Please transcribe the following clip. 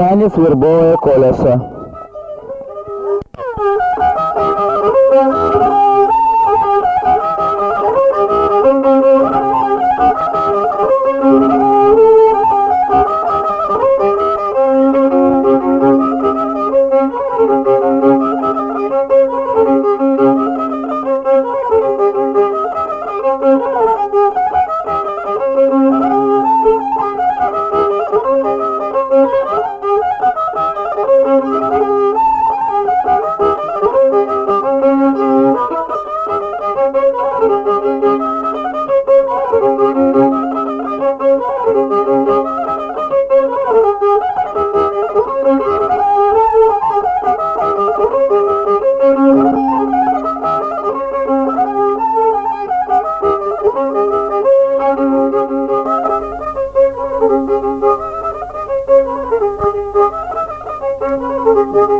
Танец вербовое колесо. Thank you.